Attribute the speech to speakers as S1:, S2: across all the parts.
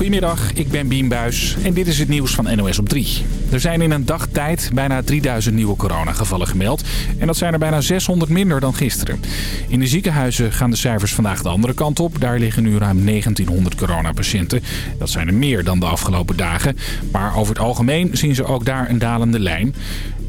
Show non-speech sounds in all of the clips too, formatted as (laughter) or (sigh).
S1: Goedemiddag, ik ben Bien Buis en dit is het nieuws van NOS op 3. Er zijn in een dagtijd bijna 3000 nieuwe coronagevallen gemeld. En dat zijn er bijna 600 minder dan gisteren. In de ziekenhuizen gaan de cijfers vandaag de andere kant op. Daar liggen nu ruim 1900 coronapatiënten. Dat zijn er meer dan de afgelopen dagen. Maar over het algemeen zien ze ook daar een dalende lijn.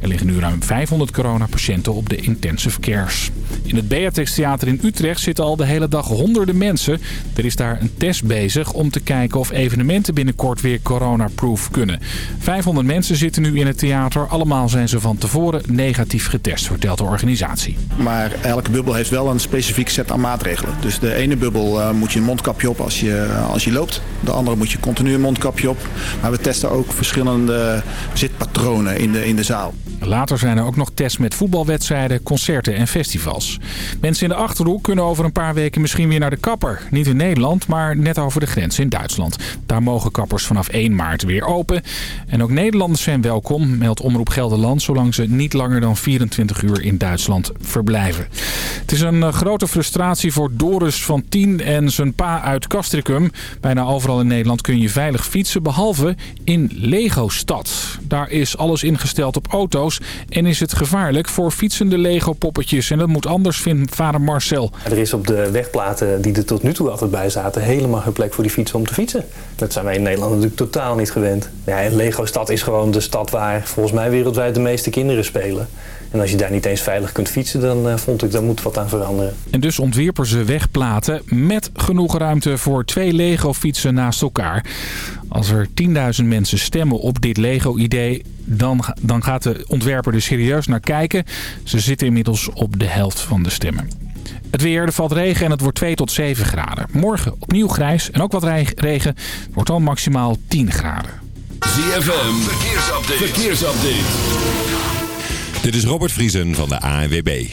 S1: Er liggen nu ruim 500 coronapatiënten op de intensive cares. In het Beatrix Theater in Utrecht zitten al de hele dag honderden mensen. Er is daar een test bezig om te kijken of evenementen binnenkort weer coronaproof kunnen. 500 mensen zitten nu in het theater. Allemaal zijn ze van tevoren negatief getest, vertelt de organisatie.
S2: Maar elke bubbel heeft wel een specifiek set aan maatregelen. Dus de ene bubbel uh, moet je een mondkapje op als je, als je loopt. De andere moet je continu een mondkapje op. Maar we testen ook verschillende zitpatronen in de, in de zaal.
S1: Later zijn er ook nog tests met voetbalwedstrijden, concerten en festivals. Mensen in de Achterhoek kunnen over een paar weken misschien weer naar de kapper. Niet in Nederland, maar net over de grens in Duitsland. Daar mogen kappers vanaf 1 maart weer open. En ook Nederlanders zijn welkom, meldt Omroep Gelderland... zolang ze niet langer dan 24 uur in Duitsland verblijven. Het is een grote frustratie voor Doris van 10 en zijn pa uit Castricum. Bijna overal in Nederland kun je veilig fietsen, behalve in Lego-stad. Daar is alles ingesteld op auto's en is het gevaarlijk voor fietsende Lego-poppetjes. En dat moet anders, vindt vader Marcel.
S3: Er is op de wegplaten die er tot nu toe altijd bij zaten... helemaal geen plek voor die fietsen om te fietsen. Dat zijn wij in Nederland natuurlijk totaal niet gewend. Ja, Lego-stad is gewoon de stad waar volgens mij wereldwijd de meeste kinderen spelen. En als je daar niet eens veilig kunt fietsen, dan uh, vond ik, daar moet wat aan veranderen.
S1: En dus ontwierpen ze wegplaten met genoeg ruimte voor twee Lego-fietsen naast elkaar. Als er 10.000 mensen stemmen op dit Lego-idee, dan, dan gaat de ontwerper er serieus naar kijken. Ze zitten inmiddels op de helft van de stemmen. Het weer, er valt regen en het wordt 2 tot 7 graden. Morgen opnieuw grijs en ook wat regen. wordt dan maximaal 10 graden.
S4: ZFM, verkeersupdate. verkeersupdate.
S5: Dit is Robert Vriesen van de ANWB.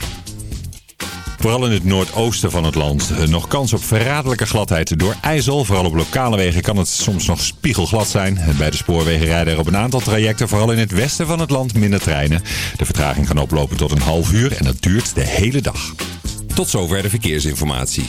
S5: Vooral in het noordoosten van het land nog kans op verraderlijke gladheid door ijzel. Vooral op lokale wegen kan het soms nog spiegelglad zijn. Bij de spoorwegen rijden er op een aantal trajecten, vooral in het westen van het land, minder treinen. De vertraging kan oplopen tot een half uur en dat duurt de hele dag.
S4: Tot zover de verkeersinformatie.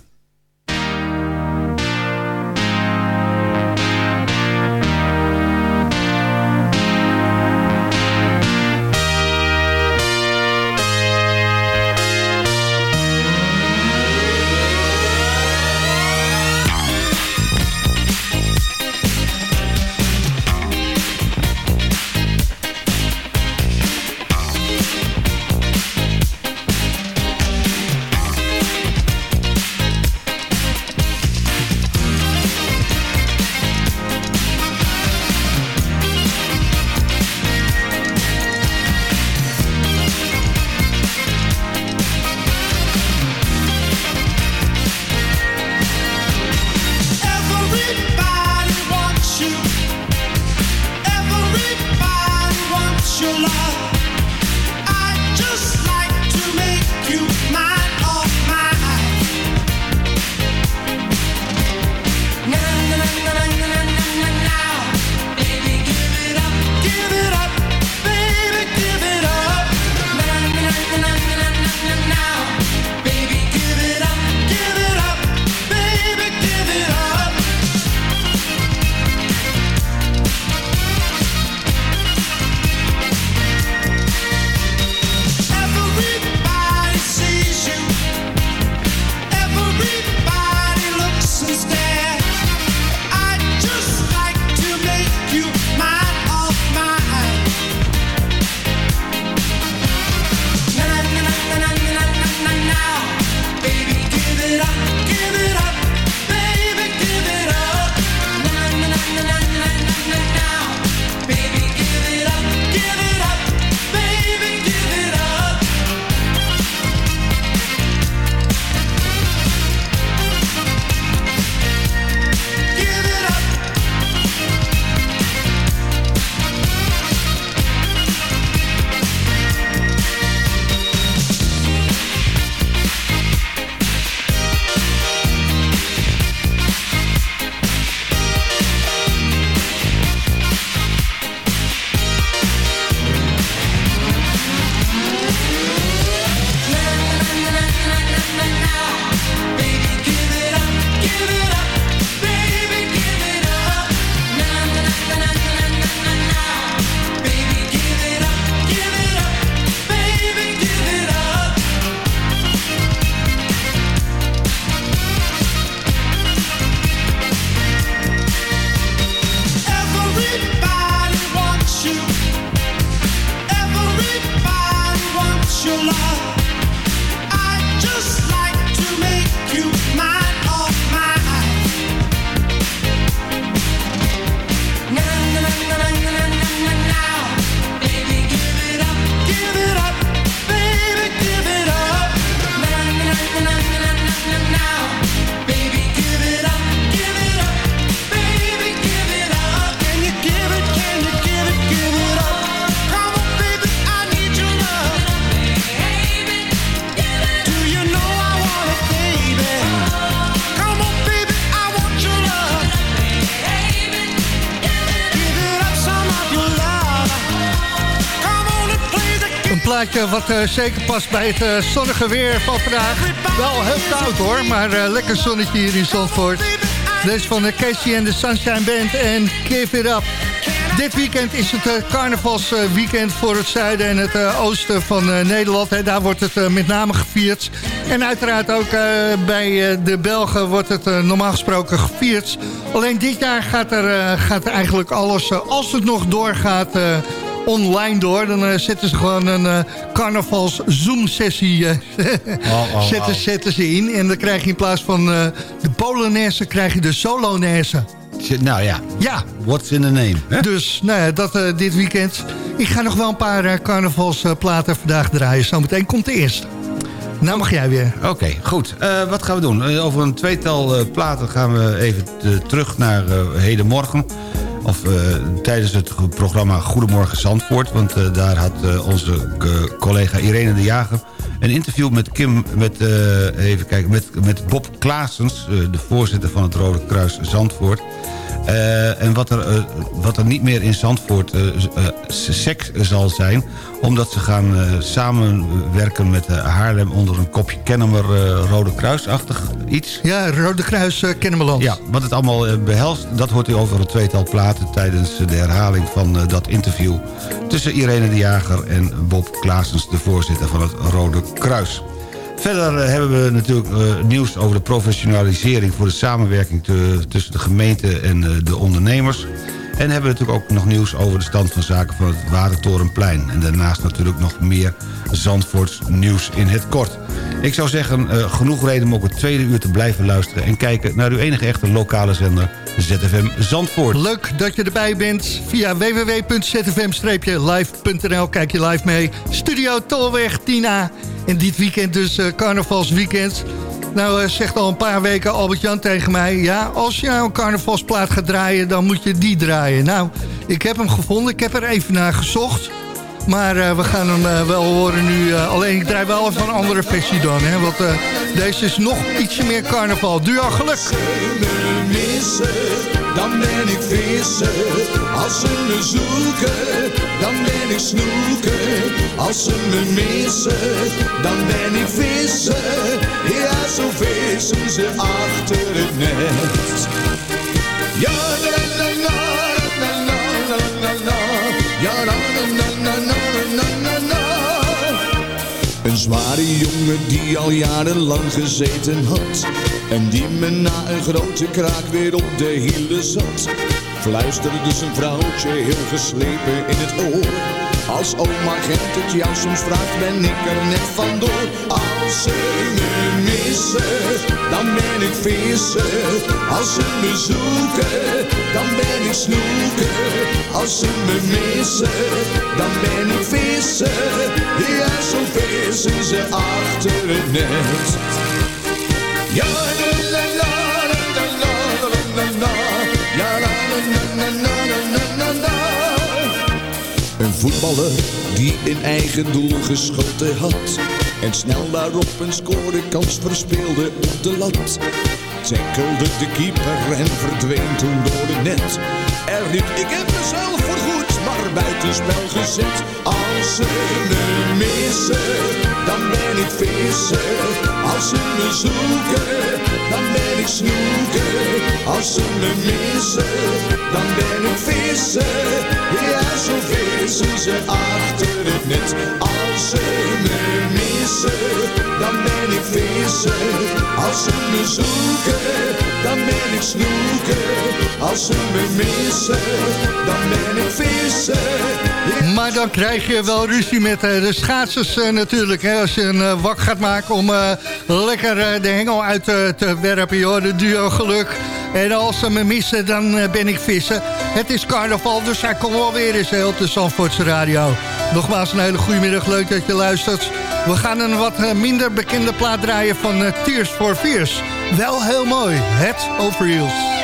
S6: Wat eh, zeker past bij het eh, zonnige weer van vandaag. Wel heel koud hoor, maar eh, lekker zonnetje hier in Zandvoort. Deze van de Casey en de Sunshine Band en Give It Up. Dit weekend is het carnavalsweekend voor het zuiden en het oosten van Nederland. Hè. Daar wordt het met name gevierd. En uiteraard ook bij de Belgen wordt het normaal gesproken gevierd. Alleen dit jaar gaat er, gaat er eigenlijk alles, als het nog doorgaat online door. Dan uh, zetten ze gewoon een uh, carnavals Zoom-sessie uh, (laughs) oh, oh, zetten, oh. zetten ze in. En dan krijg je in plaats van de Polonaise, krijg je de Solonaise.
S7: Nou ja,
S6: ja.
S7: what's in the name? Hè?
S6: Dus nou ja, dat dit weekend. Ik ga nog wel een paar carnavalsplaten vandaag draaien. Zometeen komt de eerste. Nou mag jij weer.
S7: Oké, okay, goed. Uh, wat gaan we doen? Uh, over een tweetal uh, platen gaan we even terug naar hedenmorgen. Of tijdens het programma Goedemorgen Zandvoort. Want daar had onze collega Irene de Jager een interview met Kim, met, even kijken, met, met Bob Klaasens, de voorzitter van het Rode Kruis Zandvoort. Uh, en wat er, uh, wat er niet meer in Zandvoort uh, seks zal zijn... omdat ze gaan samenwerken met Haarlem onder een kopje Kennemer Rode Kruisachtig iets.
S6: Ja, Rode Kruis Kennemerland.
S7: Ja, wat het allemaal behelst, dat hoort u over een tweetal platen... tijdens de herhaling van dat interview tussen Irene de Jager en Bob Klaasens... de voorzitter van het Rode Kruis. Verder eh, hebben we natuurlijk uh, nieuws over de professionalisering... voor de samenwerking tussen de gemeente en uh, de ondernemers. En hebben we natuurlijk ook nog nieuws over de stand van zaken van het Warentorenplein. En daarnaast natuurlijk nog meer Zandvoorts nieuws in het kort. Ik zou zeggen, uh, genoeg reden om ook het tweede uur te blijven luisteren... en kijken naar uw enige echte lokale zender, ZFM Zandvoort.
S6: Leuk dat je erbij bent. Via www.zfm-live.nl kijk je live mee. Studio Tolweg Tina. En dit weekend dus uh, carnavalsweekend. Nou uh, zegt al een paar weken Albert-Jan tegen mij... ja, als je nou een carnavalsplaat gaat draaien, dan moet je die draaien. Nou, ik heb hem gevonden. Ik heb er even naar gezocht. Maar uh, we gaan hem uh, wel horen nu. Alleen ik draai wel even een andere versie dan. Hè, want deze is nog ietsje meer carnaval. Duo geluk.
S8: Missen, dan ben ik vissen. Als ze me zoeken, dan ben ik snoeken. Als ze me missen, dan ben ik vissen. Ja, zo vissen ze achter het net. Zware jongen die al jarenlang gezeten had. En die me na een grote kraak weer op de hielen zat. Fluisterde zijn vrouwtje heel geslepen in het oor. Als oma Gent het jou soms vraagt ben ik er net vandoor Als ze me missen, dan ben ik vissen. Als ze me zoeken, dan ben ik snoeken. Als ze me missen, dan ben ik vissen. Ja, zo vissen ze achter het net. Ja, Een voetballer die in eigen doel geschoten had En snel daarop een scorekans verspeelde op de lat. Tackelde de keeper en verdween toen door de net. Er riep ik heb mezelf maar buitenspel gezet. Als ze me missen, dan ben ik vissen. Als ze me zoeken, dan ben ik snoeken. Als ze me missen, dan ben ik vissen. Ja, zo vissen ze achter het net. Als ze me missen, dan ben ik vissen Als ze me zoeken, dan ben ik snoeken Als ze me missen, dan ben ik vissen
S6: Maar dan krijg je wel ruzie met uh, de schaatsers uh, natuurlijk. Hè, als je een uh, wak gaat maken om lekker de hengel uit te werpen. Joh, de duo geluk. En als ze me missen, dan ben ik vissen. Het is carnaval, dus hij komt wel weer eens heel de Zandvoortse radio. Nogmaals een hele goede middag, leuk dat je luistert. We gaan een wat minder bekende plaat draaien van Tears for Fears. Wel heel mooi, het Over Heels.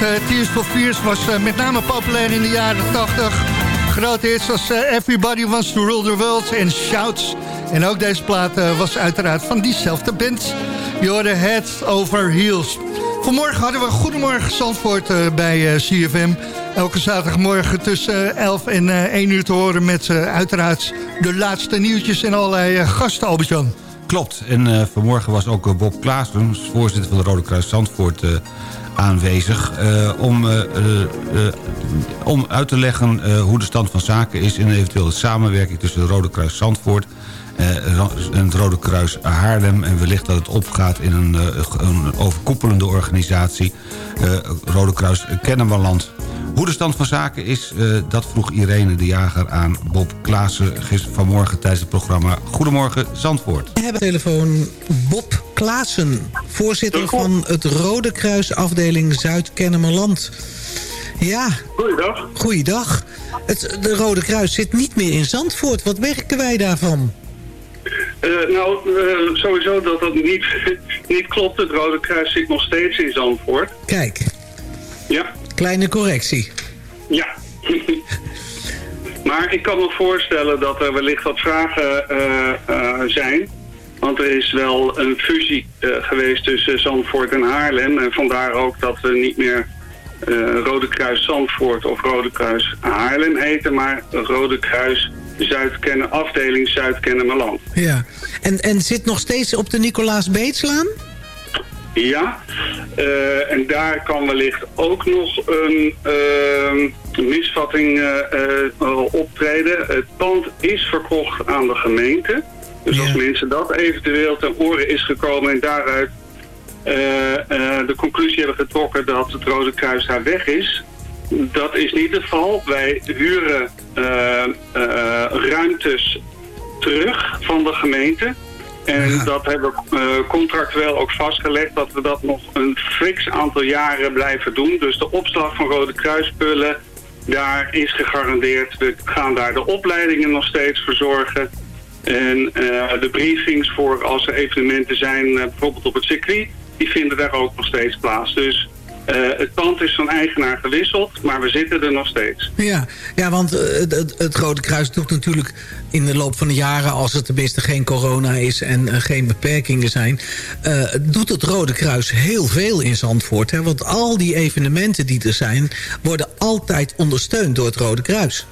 S6: Tears for Fears was uh, met name populair in de jaren 80. Grote hits als uh, Everybody Wants to Rule the World en Shouts. En ook deze plaat was uiteraard van diezelfde band. Je Head Over Heels. Vanmorgen hadden we Goedemorgen Zandvoort bij CFM. Elke zaterdagmorgen tussen 11 en 1 uur te horen met uiteraard de laatste nieuwtjes en allerlei gasten, Albert-Jan.
S7: Klopt. En vanmorgen was ook Bob Klaassen, voorzitter van de Rode Kruis Zandvoort... Aanwezig uh, om, om uit te leggen hoe de stand van zaken is... en eventueel de samenwerking tussen de Rode Kruis Zandvoort... en het Rode Kruis Haarlem... en wellicht dat het opgaat in een, een overkoepelende organisatie... Rode Kruis Kennemerland. Hoe de stand van zaken is, uh, dat vroeg Irene de Jager aan Bob Klaassen... vanmorgen tijdens het programma Goedemorgen Zandvoort.
S9: We hebben telefoon Bob Klaassen, voorzitter van het Rode Kruis afdeling Zuid-Kennemerland. Ja.
S10: Goeiedag.
S9: Goeiedag. Het, de Rode Kruis zit niet meer in Zandvoort. Wat merken wij daarvan?
S10: Uh, nou, uh, sowieso dat dat niet, (laughs) niet klopt. Het Rode Kruis zit nog steeds in Zandvoort.
S9: Kijk.
S10: Ja.
S9: Kleine correctie.
S10: Ja. maar ik kan me voorstellen dat er wellicht wat vragen uh, uh, zijn. Want er is wel een fusie uh, geweest tussen Zandvoort en Haarlem. En vandaar ook dat we niet meer Rode Kruis Zandvoort of Rode Kruis Haarlem heten. Maar Rode Kruis Zuidkennen, afdeling Zuid-Kennemerland.
S9: Ja, en, en zit nog steeds op de Nicolaas Beetslaan?
S10: Ja, uh, en daar kan wellicht ook nog een uh, misvatting uh, optreden. Het pand is verkocht aan de gemeente. Dus ja. als mensen dat eventueel ten oren is gekomen en daaruit de conclusie hebben getrokken dat het Rode Kruis daar weg is... Dat is niet het geval. Wij huren ruimtes terug van de gemeente... En ja. dat hebben we uh, contractueel ook vastgelegd dat we dat nog een fix aantal jaren blijven doen. Dus de opslag van Rode Kruispullen, daar is gegarandeerd. We gaan daar de opleidingen nog steeds verzorgen. En uh, de briefings voor als er evenementen zijn, uh, bijvoorbeeld op het circuit, die vinden daar ook nog steeds plaats. Dus uh, het pand is van eigenaar gewisseld, maar we zitten er nog steeds.
S9: Ja, ja want uh, het, het, Rode Kruis doet natuurlijk in de loop van de jaren... als er tenminste geen corona is en uh, geen beperkingen zijn... doet het Rode Kruis heel veel in Zandvoort. Hè? Want al die evenementen die er zijn... worden altijd ondersteund door het Rode Kruis.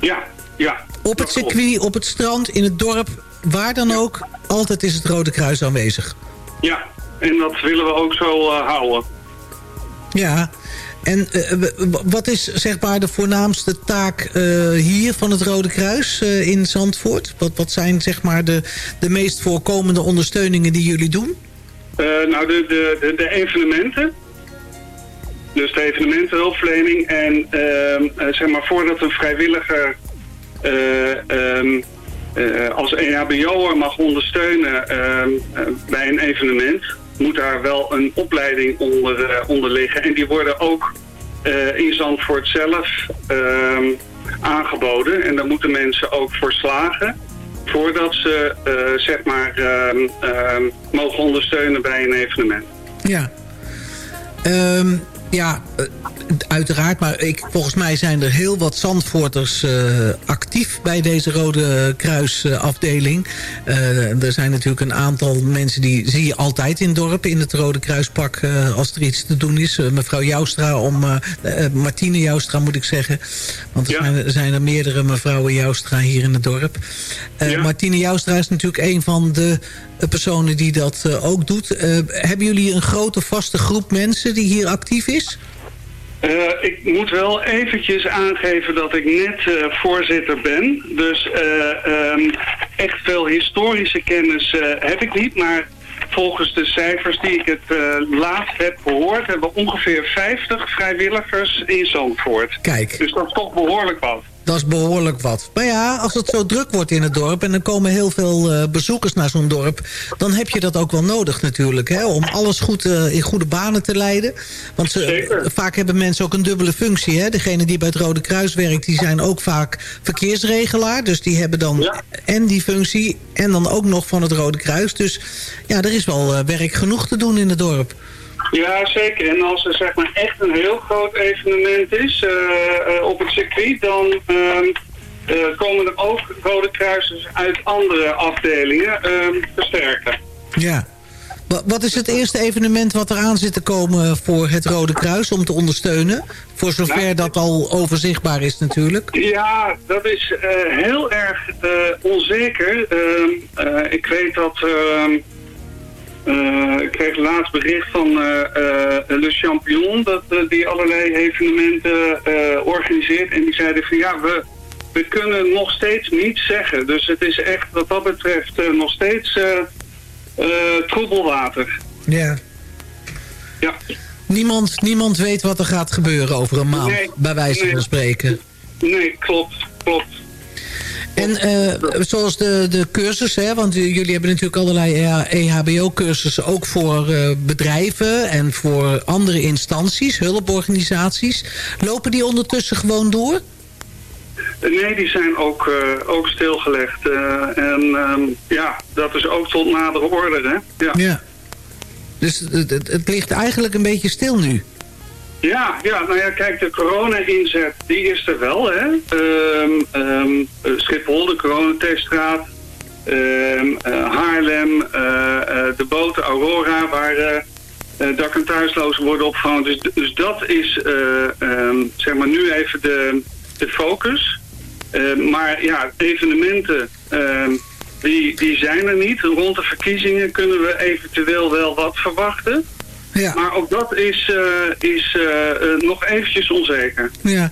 S10: Ja, ja.
S9: Op het circuit, klopt. op het strand, in het dorp, waar dan ja. ook... altijd is het Rode Kruis aanwezig.
S10: Ja, en dat willen we ook zo houden.
S9: Ja, en uh, wat is zeg maar de voornaamste taak uh, hier van het Rode Kruis uh, in Zandvoort? Wat, wat zijn zeg maar de, de meest voorkomende ondersteuningen die jullie doen?
S10: nou, de, de, de, de, evenementen. Dus de evenementenhulpverlening. En ehm, zeg maar voordat een vrijwilliger um, als EHBO'er mag ondersteunen ehm, bij een evenement moet daar wel een opleiding onder, uh, onder liggen. En die worden ook uh, in Zandvoort zelf uh, aangeboden. En daar moeten mensen ook voor slagen voordat ze uh, zeg maar ehm, mogen ondersteunen bij een evenement.
S9: Ja. Ja, uiteraard. Maar ik, volgens mij zijn er heel wat Zandvoorters uh, actief bij deze Rode Kruisafdeling. Uh, er zijn natuurlijk een aantal mensen die zie je altijd in dorpen in het Rode Kruispak uh, als er iets te doen is. mevrouw Joustra, om, Martine Joustra moet ik zeggen. Want er ja. zijn, zijn, er meerdere mevrouwen Joustra hier in het dorp. Ja. Martine Joustra is natuurlijk een van de personen die dat ook doet. hebben jullie een grote vaste groep mensen die hier actief is?
S10: Uh, ik moet wel eventjes aangeven dat ik net uh, voorzitter ben. Dus uh, um, echt veel historische kennis heb ik niet. Maar volgens de cijfers die ik het laatst heb gehoord... hebben we ongeveer 50 vrijwilligers in Zandvoort.
S9: Kijk.
S10: Dus dat is toch behoorlijk wat.
S9: Dat is behoorlijk wat. Maar ja, als het zo druk wordt in het dorp... en er komen heel veel uh, bezoekers naar zo'n dorp... dan heb je dat ook wel nodig natuurlijk. Hè, om alles goed uh, in goede banen te leiden. Want ze, vaak hebben mensen ook een dubbele functie. Hè. Degene die bij het Rode Kruis werkt... die zijn ook vaak verkeersregelaar. Dus die hebben dan ja. en die functie... en dan ook nog van het Rode Kruis. Dus ja, er is wel uh, werk genoeg te doen in het dorp.
S10: Ja, zeker. En als er zeg maar echt een heel groot evenement is eh, eh, op het circuit, dan ehm, eh, komen er ook Rode Kruisers uit andere afdelingen ehm, versterken.
S9: Ja. Wa- Wat is het eerste evenement wat eraan zit te komen voor het Rode Kruis om te ondersteunen? Voor zover dat al overzichtbaar is natuurlijk.
S10: Ja, dat is heel erg onzeker. Ehm, eh, ik weet dat... eh, ik kreeg laatst bericht van eh, Le Champion... dat die allerlei evenementen organiseert. En die zeiden van ja, we, we kunnen nog steeds niets zeggen. Dus het is echt wat dat betreft nog steeds troebelwater.
S9: Ja.
S10: Ja.
S9: Niemand, niemand weet wat er gaat gebeuren over een maand,
S10: Nee,
S9: bij wijze
S10: nee.
S9: van spreken.
S10: Nee, klopt, klopt.
S9: En eh, zoals de, de cursus, hè, want jullie hebben natuurlijk allerlei E EHBO-cursussen... ook voor eh, bedrijven en voor andere instanties, hulporganisaties. Lopen die ondertussen gewoon door?
S10: Nee, die zijn ook, eh, ook stilgelegd. En ehm, ja, dat is ook tot nadere orde, hè? Ja.
S9: Ja. Dus het, het, het ligt eigenlijk een beetje stil nu.
S10: Ja, ja, nou ja, kijk, de corona-inzet, die is er wel, hè. Ehm, ehm, eh, Schiphol, de coronateststraat, ehm, eh, Haarlem, eh, de boten Aurora, waar dak- en thuislozen worden opgevangen. Dus, dus dat is, zeg maar, nu even de, de focus. Maar ja, evenementen, die, die zijn er niet. Rond de verkiezingen kunnen we eventueel wel wat verwachten.
S9: Ja.
S10: Maar ook dat is, eh, is eh, eh, nog eventjes onzeker.
S9: Ja.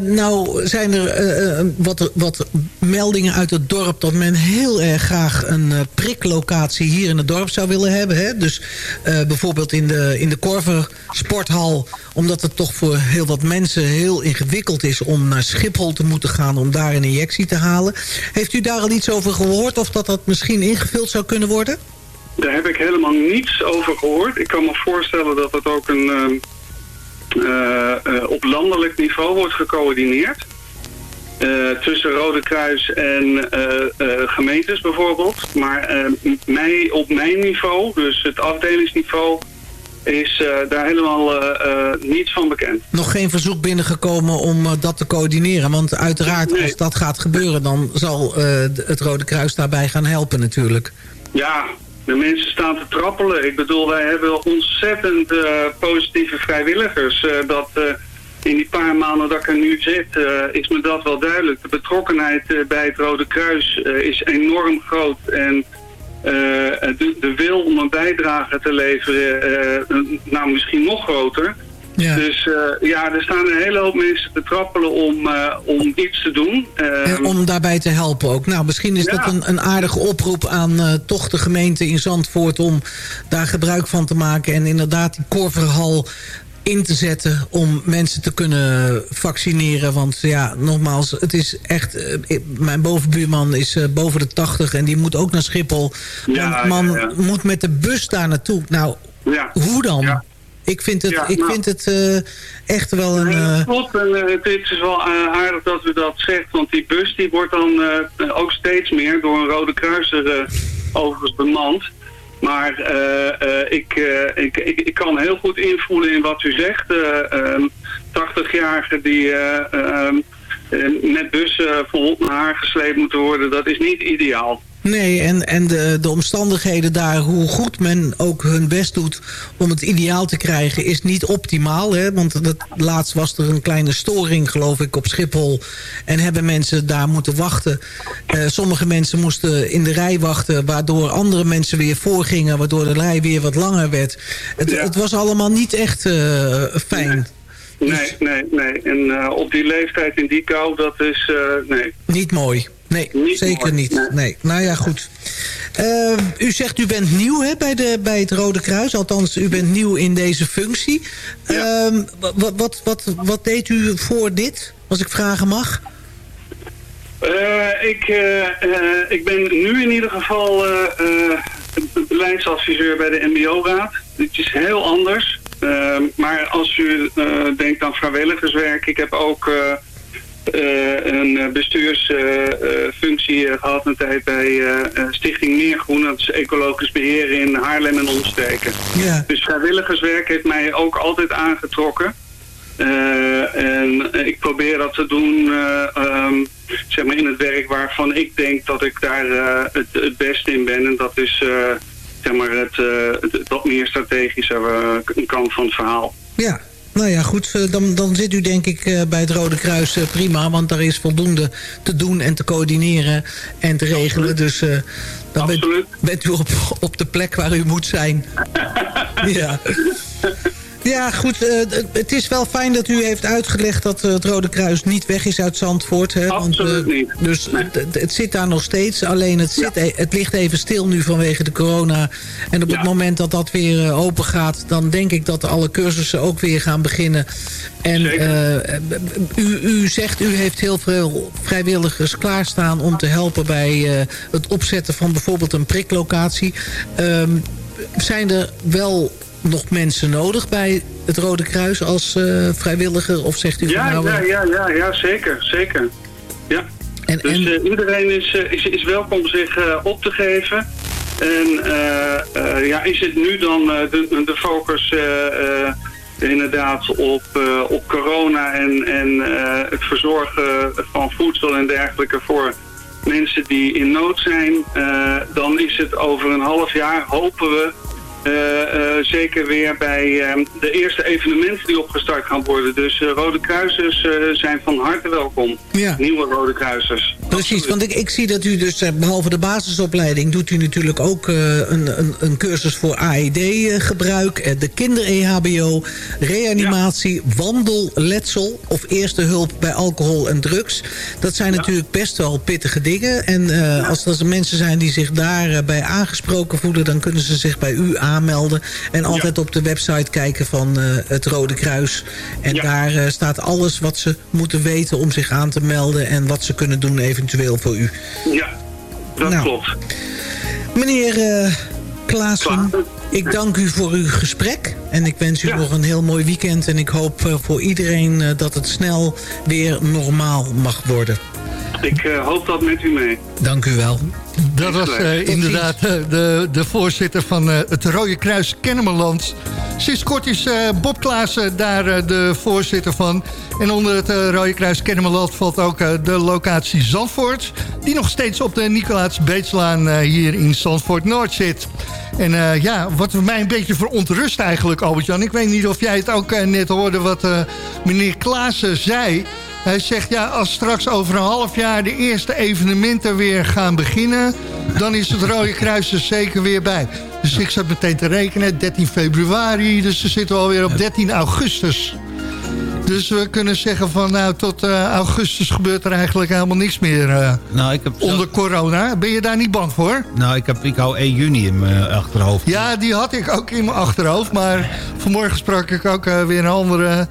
S9: Nou zijn er wat, wat meldingen uit het dorp... dat men heel erg graag een priklocatie hier in het dorp zou willen hebben. Hè? Dus bijvoorbeeld in de, in de Korver sporthal... omdat het toch voor heel wat mensen heel ingewikkeld is... om naar Schiphol te moeten gaan om daar een injectie te halen. Heeft u daar al iets over gehoord of dat dat misschien ingevuld zou kunnen worden?
S10: Daar heb ik helemaal niets over gehoord. Ik kan me voorstellen dat het ook een, ehm, eh, eh, op landelijk niveau wordt gecoördineerd. Eh, tussen Rode Kruis en gemeentes bijvoorbeeld. Maar eh, m- mij, op mijn niveau, dus het afdelingsniveau, is daar helemaal niets van bekend.
S9: nog geen verzoek binnengekomen om dat te coördineren. Want uiteraard, als dat gaat gebeuren... dan zal het Rode Kruis daarbij gaan helpen natuurlijk.
S10: Ja, de mensen staan te trappelen. Ik bedoel, wij hebben ontzettend eh, positieve vrijwilligers. eh, dat eh, in die paar maanden dat ik er nu zit, is me dat wel duidelijk. De betrokkenheid bij het Rode Kruis is enorm groot. En de, wil om een bijdrage te leveren, eh, nou misschien nog groter.
S9: Ja.
S10: Dus eh, ja, er staan een hele hoop mensen te trappelen om, eh, om iets te doen.
S9: En om daarbij te helpen ook. Nou, misschien is
S10: Ja.
S9: dat een, een aardige oproep aan eh, toch de gemeente in Zandvoort... om daar gebruik van te maken en inderdaad die Korverhal in te zetten om mensen te kunnen vaccineren. Want ja, nogmaals, het is echt... mijn bovenbuurman is boven de 80 en die moet ook naar Schiphol.
S10: Ja,
S9: Man,
S10: ja,
S9: moet met de bus daar naartoe. Nou, hoe dan? Ik vind het,
S10: Ja,
S9: ik
S10: nou.
S9: vind het eh, echt wel een... Eh,
S10: klopt. En eh, het is wel aardig dat u dat zegt. Want die bus die wordt dan ook steeds meer door een Rode Kruiser overigens bemand. Maar ik, ik, ik, ik kan heel goed invoelen in wat u zegt. Eh, ehm, 80-jarigen die eh, ehm, eh, met bussen vol naar haar gesleept moeten worden, dat is niet ideaal.
S9: Nee, en, en de, de omstandigheden daar, hoe goed men ook hun best doet om het ideaal te krijgen, is niet optimaal. Hè? Want dat, laatst was er een kleine storing, geloof ik, op Schiphol. En hebben mensen daar moeten wachten. Eh, sommige mensen moesten in de rij wachten, waardoor andere mensen weer voorgingen, waardoor de rij weer wat langer werd. Het,
S10: Ja.
S9: het was allemaal niet echt eh, fijn.
S10: Nee, nee, nee. En eh, op die leeftijd in die kou, dat is, nee.
S9: Niet mooi. Nee,
S10: Niet
S9: zeker
S10: mooi,
S9: niet.
S10: nee.
S9: Nee. Nou ja, goed. Eh, u zegt u bent nieuw hè, bij, de, bij het Rode Kruis. Althans, u bent nieuw in deze functie. Ehm, wat, wat, wat, wat deed u voor dit, als ik vragen mag?
S10: Eh, ik, eh, eh, ik ben nu in ieder geval beleidsadviseur bij de MBO-raad. Dit is heel anders. Eh, maar als u denkt aan vrijwilligerswerk, ik heb ook een bestuursfunctie gehad een tijd bij eh, eh, Stichting Meergroen. Dat is ecologisch beheer in Haarlem en omstreken.
S9: Ja.
S10: Dus vrijwilligerswerk heeft mij ook altijd aangetrokken. Eh, en ik probeer dat te doen eh, ehm, zeg maar in het werk waarvan ik denk dat ik daar eh, het, het beste in ben. En dat is eh, zeg maar het, eh, het, wat meer strategische eh, kant van het verhaal.
S9: Ja, nou ja, goed. eh, Dan, dan zit u denk ik eh, bij het Rode Kruis eh, prima. Want daar is voldoende te doen en te coördineren en te regelen. Dus dan bent, bent u op, op de plek waar u moet zijn. (laughs) ja. Ja, goed. eh, het- is wel fijn dat u heeft uitgelegd dat eh, het Rode Kruis niet weg is uit Zandvoort. Hè, want, eh,
S10: Absoluut niet.
S9: Dus het- zit daar nog steeds. Alleen het, zit, e- het ligt even stil nu vanwege de corona. En op het moment dat dat weer open gaat... dan denk ik dat alle cursussen ook weer gaan beginnen. En u, u zegt, u heeft heel veel vrijwilligers klaarstaan... om te helpen bij het opzetten van bijvoorbeeld een priklocatie. Ehm, zijn er wel nog mensen nodig bij het Rode Kruis als eh, vrijwilliger? Of zegt u van
S10: Ja,
S9: nou...
S10: ja,
S9: eh,
S10: ja, ja, ja, zeker, zeker. Ja. dus eh, iedereen is, is, is welkom zich op te geven. En ja, is het nu dan de, de focus inderdaad op, op corona en, en het verzorgen van voedsel en dergelijke voor mensen die in nood zijn, dan is het over een half jaar, hopen we, zeker weer bij eh, de eerste evenementen die opgestart gaan worden. Dus eh, Rode Kruisers eh, zijn van harte welkom.
S9: Ja.
S10: Nieuwe Rode Kruisers.
S9: Precies, want ik, ik zie dat u dus, eh, behalve de basisopleiding... doet u natuurlijk ook eh, een, een, een cursus voor AED-gebruik... eh, de kinder-EHBO, reanimatie, wandelletsel... of eerste hulp bij alcohol en drugs. Dat zijn natuurlijk best wel pittige dingen. En eh, als er mensen zijn die zich daarbij aangesproken voelen... dan kunnen ze zich bij u aanmelden. En altijd op de website kijken van eh, het Rode Kruis. En daar eh, staat alles wat ze moeten weten om zich aan te melden... en wat ze kunnen doen eventueel voor u.
S10: Ja, dat
S9: Nou.
S10: klopt.
S9: Meneer eh Klaassen, ik dank u voor uw gesprek. En ik wens u nog een heel mooi weekend. En ik hoop voor iedereen dat het snel weer normaal mag worden.
S10: Ik eh, hoop dat met u mee.
S9: Dank u wel.
S6: Dat was eh, inderdaad eh, de, de voorzitter van het Rode Kruis Kennemerland. Sinds kort is Bob Klaassen daar de voorzitter van. En onder het Rode Kruis Kennemerland valt ook de locatie Zandvoort... die nog steeds op de Nicolaas Beetslaan hier in Zandvoort Noord zit. En ja, wat mij een beetje verontrust eigenlijk, Albert-Jan... ik weet niet of jij het ook net hoorde wat meneer Klaassen zei... Hij zegt, ja, als straks over een half jaar de eerste evenementen weer gaan beginnen... dan is het Rode Kruis er zeker weer bij. Dus ik zat meteen te rekenen, 13 februari, dus dan zitten we alweer op 13 augustus. Dus we kunnen zeggen van, nou, tot eh, augustus gebeurt er eigenlijk helemaal niks meer eh,
S7: Nou, ik heb
S6: onder corona. Ben je daar niet bang voor?
S7: Nou, ik, heb, ik hou 1 juni in mijn achterhoofd.
S6: Ja, die had ik ook in mijn achterhoofd. Maar vanmorgen sprak ik ook weer een andere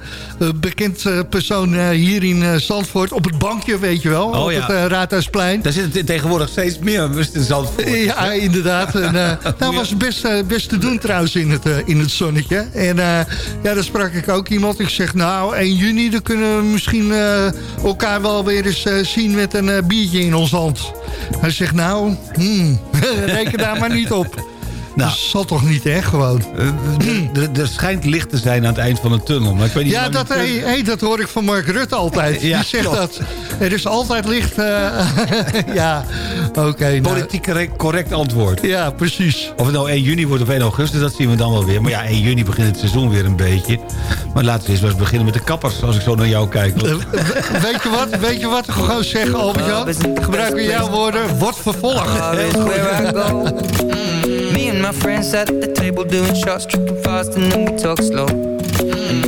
S6: bekend persoon hier in Zandvoort. Op het bankje, weet je wel.
S7: Oh,
S6: op
S7: ja.
S6: het Raadhuisplein.
S7: Daar zitten tegenwoordig steeds meer in Zandvoort. (laughs)
S6: Ja, inderdaad. En, (laughs) dat was best, best te doen trouwens in het, in het zonnetje. En ja, daar sprak ik ook iemand. Ik zeg, nou, 1 juni, dan kunnen we misschien eh, elkaar wel weer eens eh, zien met een eh, biertje in ons hand. Hij zegt, nou, hmm, (laughs) reken daar maar niet op.
S7: Nou.
S6: dat zal toch niet, hè, gewoon.
S7: Er- Er schijnt licht te zijn aan het eind van de tunnel. Maar ik weet niet
S6: Ja, dat, hey, hey, dat hoor ik van Mark Rutte altijd. (laughs)
S7: Ja,
S6: Die zegt
S7: klopt.
S6: dat. Er is altijd licht. eh, (laughs) ja, oké. nou,
S7: Politiek correct, correct antwoord.
S6: Ja, precies.
S7: Of het nou 1 juni wordt of 1 augustus, dat zien we dan wel weer. Maar ja, 1 juni begint het seizoen weer een beetje. Maar laten we eens maar eens beginnen met de kappers, als ik zo naar jou kijk.
S6: Eh, weet je wat? Weet je wat ik gewoon zeg, Albert-Jan? Gebruiken jouw woorden. Wordt vervolgd. (laughs)
S11: My friends at the table doing shots, tripping fast, and then we talk slow.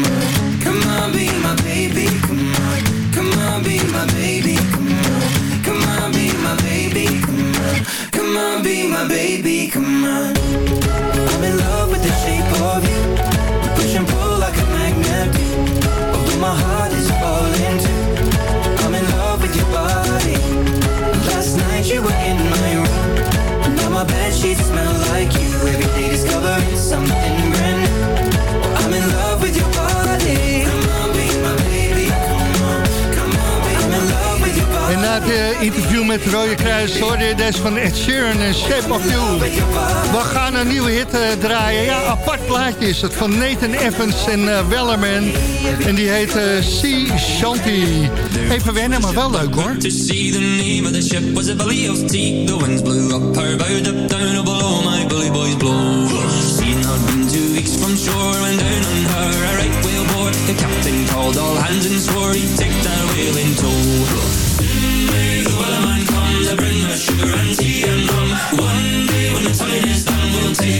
S11: on.
S6: Deze van Ed Sheeran en Shape of You. We gaan een nieuwe hit eh, draaien. Ja, apart plaatje is het van Nathan Evans en eh, Wellerman. En die heet eh, Sea Shanty. Even wennen, maar wel leuk hoor.
S12: To see the name of the ship was a belly of tea. The winds blew up her bow, up down below my bully boys blow. Seen her been two weeks from shore and down on her a right whale bore. The captain called all hands and swore he'd take that whale in tow.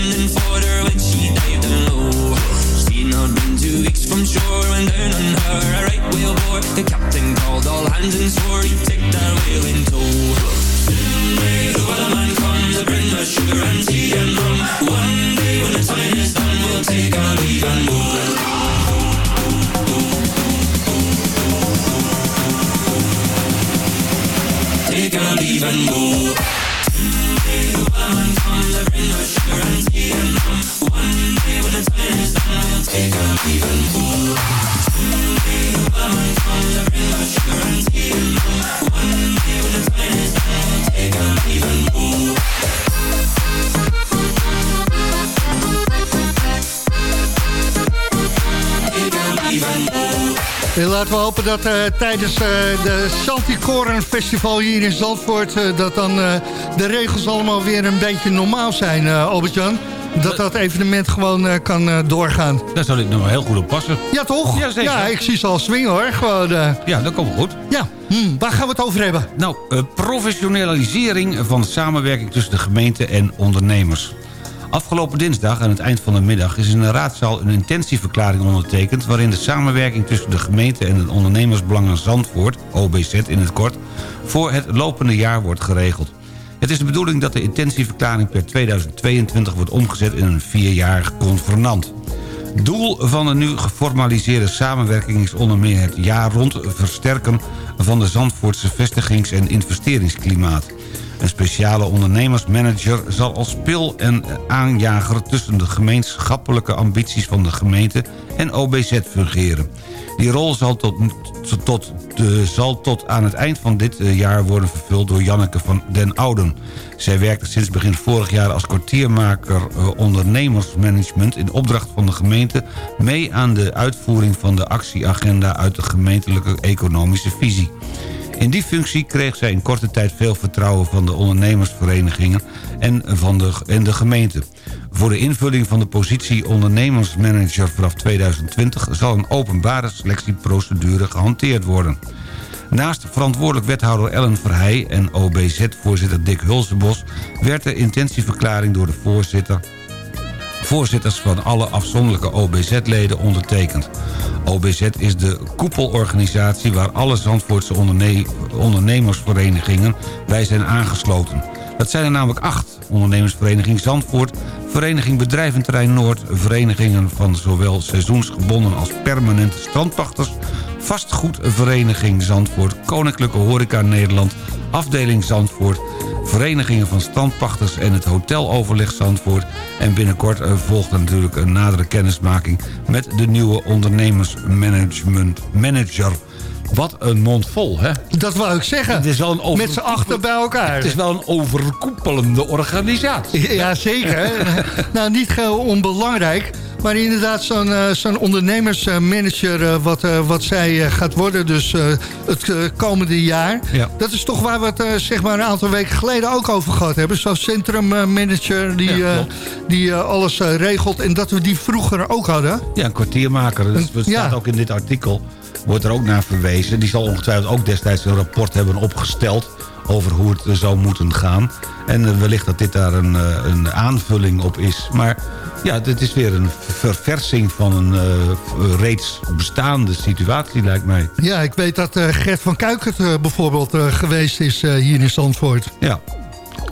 S12: and
S6: laten we hopen dat eh, tijdens eh, de Santicoren Festival hier in Zandvoort... eh, dat dan de regels allemaal weer een beetje normaal zijn, Albert-Jan. Dat dat evenement gewoon kan doorgaan.
S7: Daar zou dit nou heel goed op passen.
S6: Ja, toch?
S7: Ja, zeker.
S6: Ja, ik zie ze al swingen hoor. Gewoon,
S7: Ja, dat komt goed.
S6: ja, hm, waar gaan we het over hebben?
S7: Nou, professionalisering van samenwerking tussen de gemeente en ondernemers. Afgelopen dinsdag aan het eind van de middag is in de raadzaal een intentieverklaring ondertekend... waarin de samenwerking tussen de gemeente en het ondernemersbelangen Zandvoort, OBZ in het kort, voor het lopende jaar wordt geregeld. Het is de bedoeling dat de intentieverklaring per 2022 wordt omgezet in een vierjarig convenant. Doel van de nu geformaliseerde samenwerking is onder meer het jaar rond versterken van de Zandvoortse vestigings- en investeringsklimaat. Een speciale ondernemersmanager zal als spil en aanjager tussen de gemeenschappelijke ambities van de gemeente en OBZ fungeren. Die rol zal tot, tot, zal tot aan het eind van dit eh, jaar worden vervuld door Janneke van den Ouden. Zij werkte sinds begin vorig jaar als kwartiermaker eh, ondernemersmanagement... in opdracht van de gemeente mee aan de uitvoering van de actieagenda... uit de gemeentelijke economische visie. In die functie kreeg zij in korte tijd veel vertrouwen van de ondernemersverenigingen en, van de, en de gemeente. Voor de invulling van de positie ondernemersmanager vanaf 2020 zal een openbare selectieprocedure gehanteerd worden. Naast verantwoordelijk wethouder Ellen Verheij en OBZ-voorzitter Dick Hulsebos... werd de intentieverklaring door de voorzitter voorzitters van alle afzonderlijke OBZ-leden ondertekend. OBZ is de koepelorganisatie waar alle Zandvoortse onderne ondernemersverenigingen bij zijn aangesloten. Dat zijn er namelijk acht. Ondernemersvereniging Zandvoort, Vereniging Bedrijventerrein Noord... verenigingen van zowel seizoensgebonden als permanente strandpachters... vastgoedvereniging Zandvoort, Koninklijke Horeca Nederland... afdeling Zandvoort, verenigingen van strandpachters en het hoteloverleg Zandvoort... en binnenkort eh, volgt natuurlijk een nadere kennismaking... met de nieuwe ondernemersmanagement manager... Wat een mond vol, hè?
S6: Dat wou ik zeggen.
S7: Het is wel een.
S6: Met z'n achter bij elkaar.
S7: Het is wel een overkoepelende organisatie.
S6: Ja, zeker. (laughs) nou, niet geheel onbelangrijk. Maar inderdaad, zo'n zo'n ondernemersmanager, eh, wat, eh, wat zij gaat worden, dus het komende jaar.
S7: Ja.
S6: Dat is toch waar we het zeg maar een aantal weken geleden ook over gehad hebben. Zo'n centrummanager die,
S7: Ja,
S6: die alles regelt. En dat we die vroeger ook hadden.
S7: Ja, een kwartiermaker. Dus dat staat
S6: Ja.
S7: ook in dit artikel. Wordt er ook naar verwezen. Die zal ongetwijfeld ook destijds een rapport hebben opgesteld... over hoe het zou moeten gaan. En eh, wellicht dat dit daar een, eh, een aanvulling op is. Maar ja, dit is weer een verversing van een eh, reeds bestaande situatie, lijkt mij.
S6: Ja, ik weet dat eh, Gert van Kuikert eh, bijvoorbeeld geweest is hier in Zandvoort.
S7: Ja.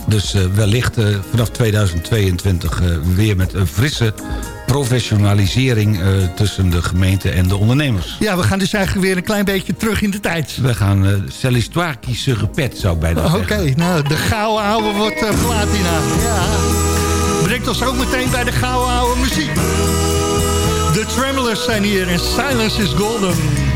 S7: Dus wellicht vanaf 2022 eh, weer met een frisse professionalisering... eh, tussen de gemeente en de ondernemers.
S6: Ja, we gaan dus eigenlijk weer een klein beetje terug in de tijd.
S7: We gaan uh, c'est l'histoire qui se répète, zou ik bijna
S6: Oké, nou, de gouden ouwe wordt uh, platina. Ja. Brengt ons ook meteen bij de gouden ouwe muziek. De Tremblers zijn hier en Silence is Golden.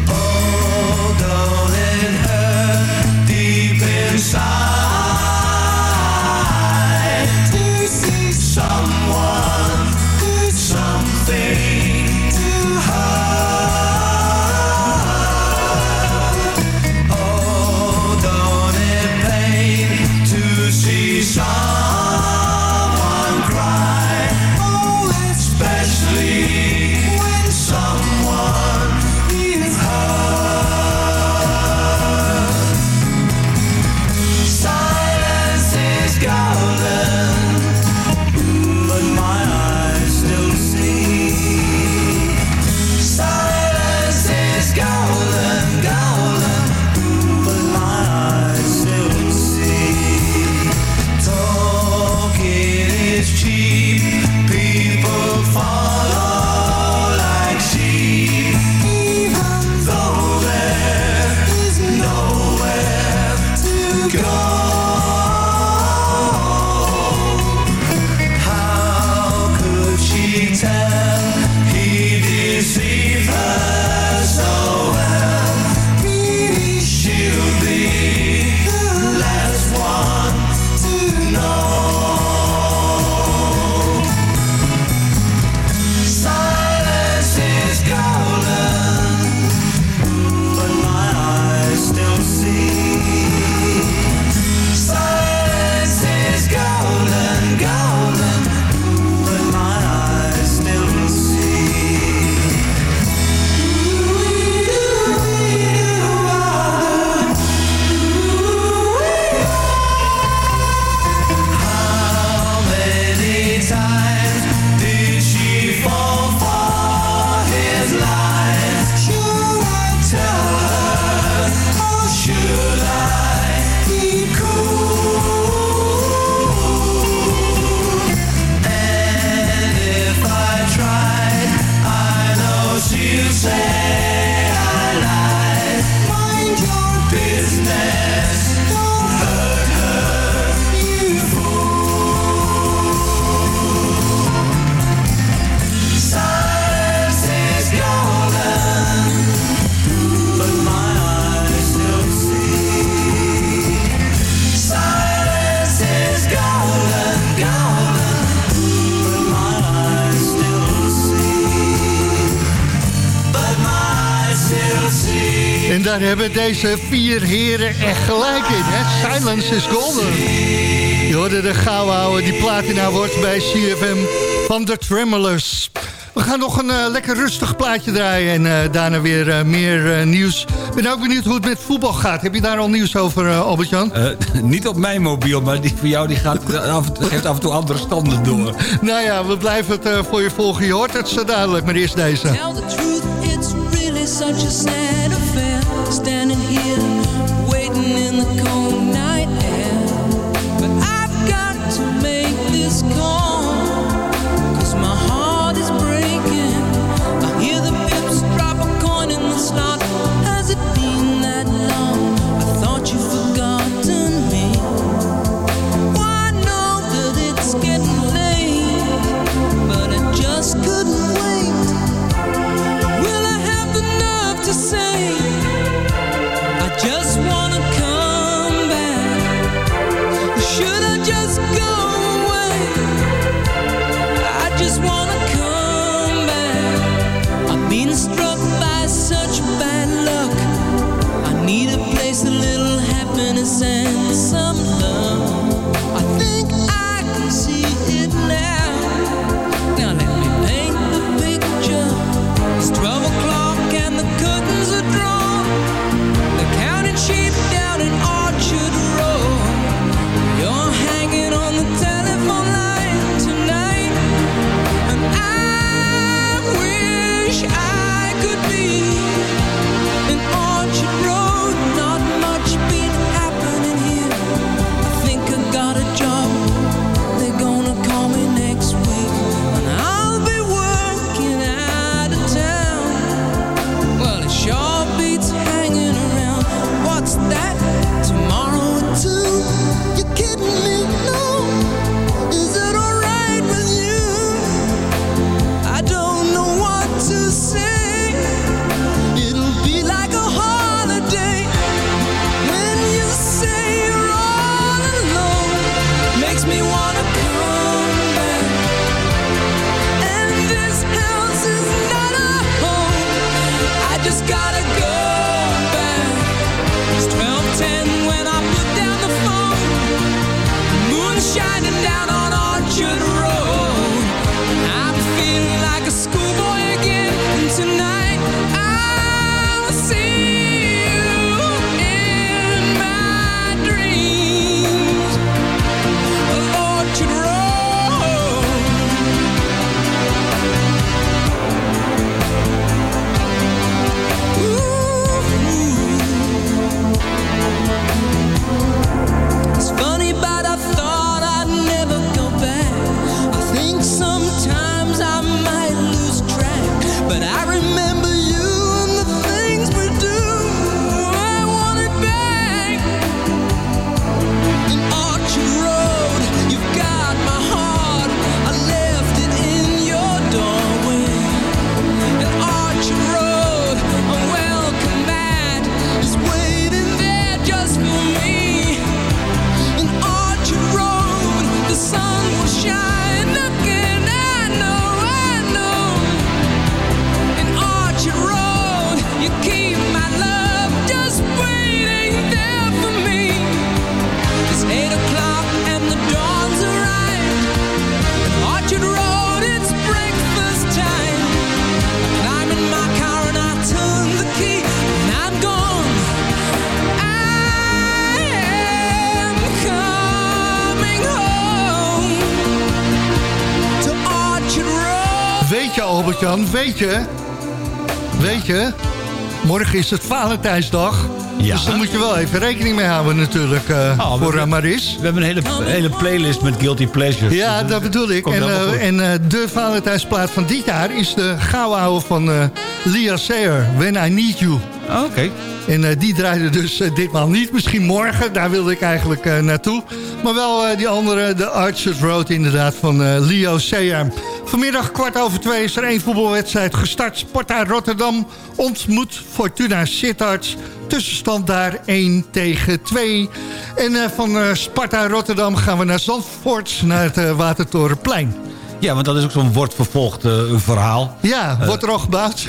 S6: Deze vier heren echt gelijk in. Hè? Silence is golden. Je hoorde de gouden die platina wordt bij CFM van de Tremolers. We gaan nog een eh, lekker rustig plaatje draaien en eh, daarna weer eh, meer nieuws. Ik ben ook benieuwd hoe het met voetbal gaat. Heb je daar al nieuws over, Albert-Jan?
S7: Eh, (laughs) niet op mijn mobiel, maar die voor jou die gaat, af, en toe- geeft af en toe andere standen door. (laughs)
S6: nou ja, we blijven het voor je volgen. Je hoort het zo dadelijk, maar eerst deze.
S13: Tell the truth, it's really such a Is
S6: het Valentijnsdag.
S7: Ja.
S6: Dus daar moet je wel even rekening mee houden natuurlijk eh,
S7: Oh, we
S6: voor
S7: hebben-
S6: uh, Maris.
S7: We hebben een hele, hele playlist met Guilty Pleasures.
S6: Ja, dat bedoel ik. En, eh, en eh, de Valentijnsplaat van dit jaar is de gouden van eh Lia Sayer, When I Need You.
S7: Oh, Oké.
S6: En eh, die draaide dus eh, ditmaal niet. Misschien morgen, daar wilde ik eigenlijk eh, naartoe. Maar wel eh, die andere, de Archers Road inderdaad, van eh, Leo Sayer. Vanmiddag kwart over twee is er één voetbalwedstrijd gestart. Sparta Rotterdam ontmoet Fortuna Sittard. Tussenstand daar 1 tegen 2. En eh, van eh, Sparta Rotterdam gaan we naar Zandvoort, naar het eh, Watertorenplein.
S7: Ja, want dat is ook zo'n wordt vervolgd verhaal.
S6: Ja, wordt er al gebouwd?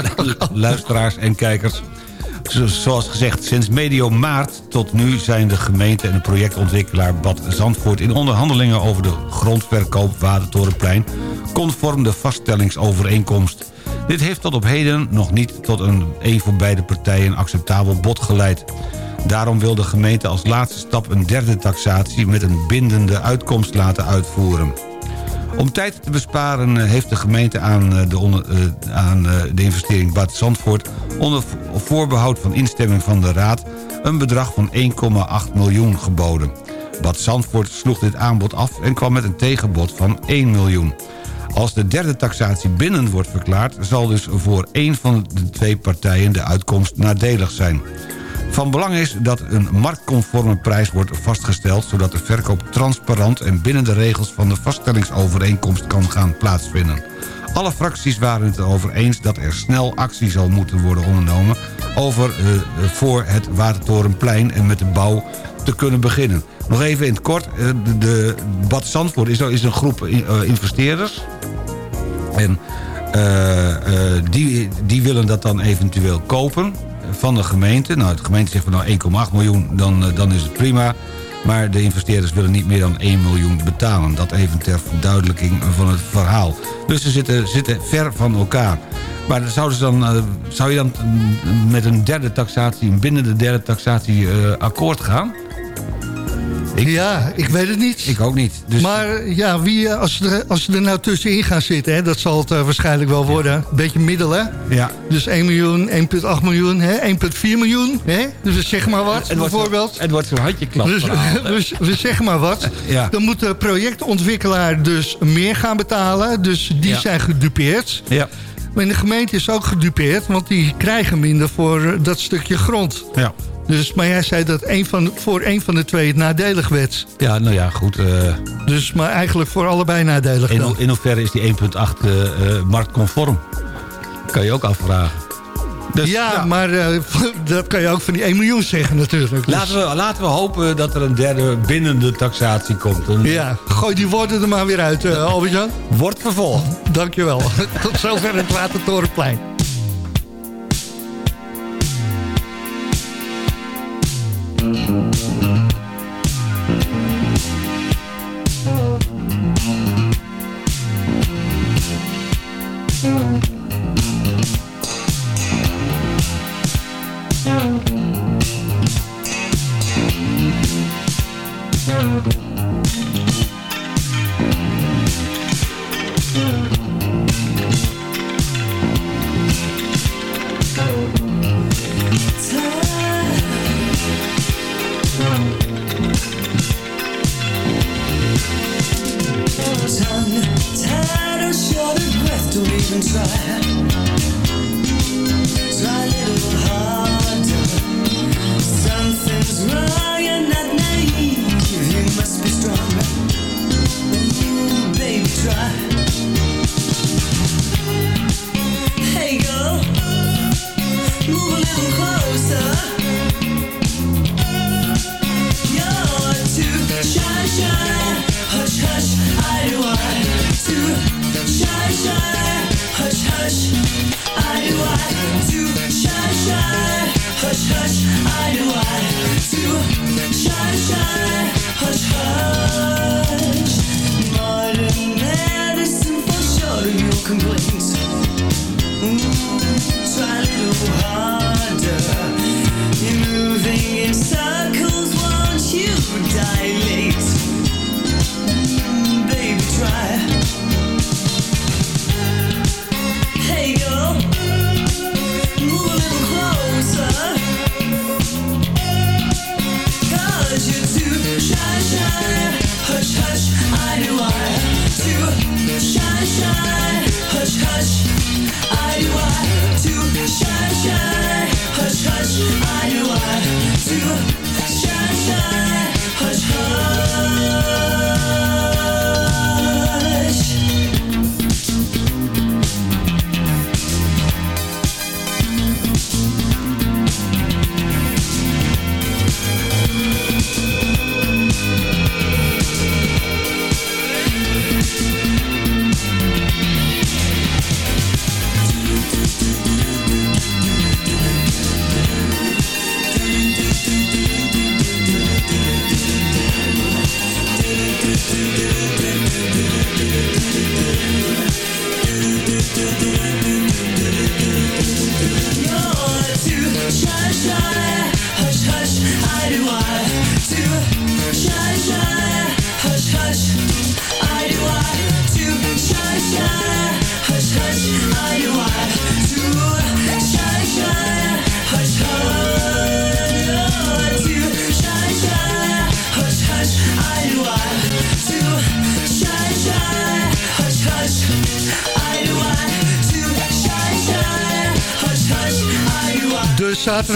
S6: (laughs)
S7: Luisteraars en kijkers. Zo- Zoals gezegd, sinds medio maart tot nu zijn de gemeente en de projectontwikkelaar Bad Zandvoort... in onderhandelingen over de grondverkoop Watertorenplein... conform de vaststellingsovereenkomst. Dit heeft tot op heden nog niet tot een, een voor beide partijen acceptabel bod geleid. Daarom wil de gemeente als laatste stap een derde taxatie... met een bindende uitkomst laten uitvoeren. Om tijd te besparen eh, heeft de gemeente aan, eh, de, eh, aan de investering Bad Zandvoort... onder vo- voorbehoud van instemming van de Raad... een bedrag van 1,8 miljoen geboden. Bad Zandvoort sloeg dit aanbod af en kwam met een tegenbod van 1 miljoen. Als de derde taxatie binnen wordt verklaard... zal dus voor één van de twee partijen de uitkomst nadelig zijn. Van belang is dat een marktconforme prijs wordt vastgesteld... zodat de verkoop transparant en binnen de regels van de vaststellingsovereenkomst kan gaan plaatsvinden. Alle fracties waren het erover eens dat er snel actie zal moeten worden ondernomen... over, eh, eh, voor het Watertorenplein en met de bouw te kunnen beginnen. Nog even in het kort, eh, de, Bad Zandvoort is, is een groep investeerders... En die, die willen dat dan eventueel kopen van de gemeente. Nou, de gemeente zegt van nou 1,8 miljoen, dan, eh, dan is het prima. Maar de investeerders willen niet meer dan 1 miljoen betalen. Dat even ter verduidelijking van het verhaal. Dus ze zitten, zitten ver van elkaar. Maar zouden ze dan, eh, zou je dan met een derde taxatie, binnen de derde taxatie eh, akkoord gaan?
S6: Ja, ik weet het niet.
S7: Ik ook niet. Dus...
S6: Maar ja, wie, eh, als, ze er, als ze er nou tussenin gaan zitten, hè, dat zal het eh, waarschijnlijk wel worden. Een beetje middel, hè?
S7: Ja.
S6: Dus 1 miljoen, 1,8 miljoen, hè? 1,4 miljoen. Hè? Dus zeg maar wat,
S7: Het wordt zo-
S6: bijvoorbeeld.
S7: Het wordt zo'n handjeklap
S6: Dus,
S7: verhaal, hè? (laughs)
S6: dus we zeggen maar wat.
S7: Ja.
S6: Dan moet de projectontwikkelaar dus meer gaan betalen. Dus die
S7: Ja.
S6: zijn gedupeerd.
S7: Ja.
S6: Maar de gemeente is ook gedupeerd, want die krijgen minder voor dat stukje grond.
S7: Ja.
S6: Dus, maar jij zei dat een van, voor een van de twee het nadelig werd.
S7: Ja, nou ja, goed. eh,
S6: Dus, maar eigenlijk voor allebei nadelig
S7: in, in hoeverre is die 1.8 eh, eh, marktconform? Kan je ook afvragen. Dus,
S6: ja, maar dat kan je ook van die 1 miljoen zeggen natuurlijk. Dus-
S7: Laten we, laten we hopen dat er een derde binnende taxatie komt.
S6: Ja, gooi die woorden er maar weer uit, eh Albert-Jan.
S7: Wordt vervolgd.
S6: Dankjewel. (laughs) Tot zover het Watertorenplein.
S13: Don't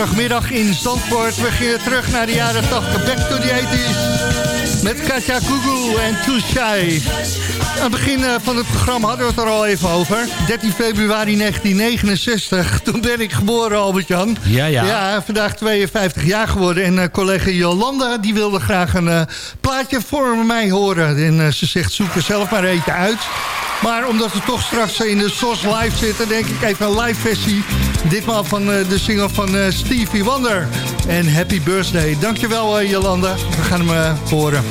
S14: zaterdagmiddag in Zandvoort. We gingen terug naar de jaren 80. Back to the 80s. Met Katja Kugu en Shy. Aan het begin eh, van het programma hadden we het er al even over. 13 februari 1969. (laughs) Toen ben ik geboren, Albert-Jan.
S7: Ja, ja.
S14: Ja, vandaag 52 jaar geworden. En uh, collega Jolanda, die wilde graag een uh, plaatje voor mij horen. En ze zegt, zoek er zelf maar eentje uit. Maar omdat we toch straks in de SOS Live zitten... denk ik even een live versie. Ditmaal van de single van Stevie Wonder. En Happy Birthday. Dankjewel, Jolanda. We gaan hem horen.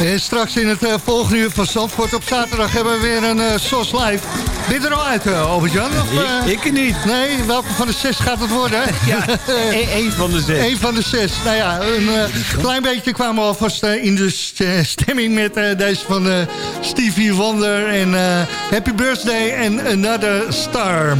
S14: En straks in het uh, volgende uur van Zandvoort op zaterdag hebben we weer een uh, SOS Live. Ben je er al uit, uh, Albert-Jan?
S7: Ik, ik niet.
S14: Nee, welke van de zes gaat het worden?
S7: ja, (laughs) één van de zes.
S14: Eén van de zes. Nou ja, een klein beetje kwamen we alvast in de stemming met deze van Stevie Wonder en Happy Birthday en Another Star.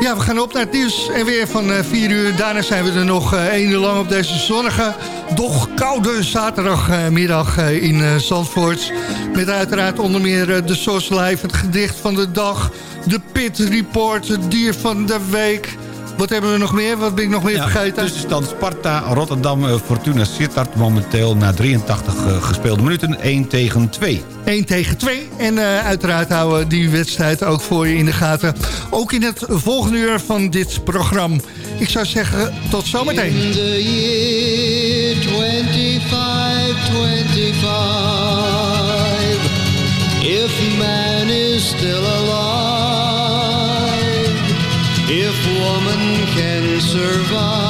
S14: Ja, we gaan op naar het nieuws en weer van 4 uur. Daarna zijn we er nog één uur lang op deze zonnige, doch koude zaterdagmiddag in Zandvoort. Met uiteraard onder meer de SOS Live, het gedicht van de dag... de Pit Report, het dier van de week... Wat hebben we nog meer? Wat ben ik nog meer
S7: ja,
S14: vergeten?
S7: Tussenstand Sparta, Rotterdam, uh, Fortuna Sittard momenteel na 83 uh, gespeelde minuten 1 tegen 2.
S14: 1 tegen 2. En uh, uiteraard houden we die wedstrijd ook voor je in de gaten. Ook in het volgende uur van dit programma. Ik zou zeggen, tot zometeen.
S15: In the year 25, if man is still alive, survive,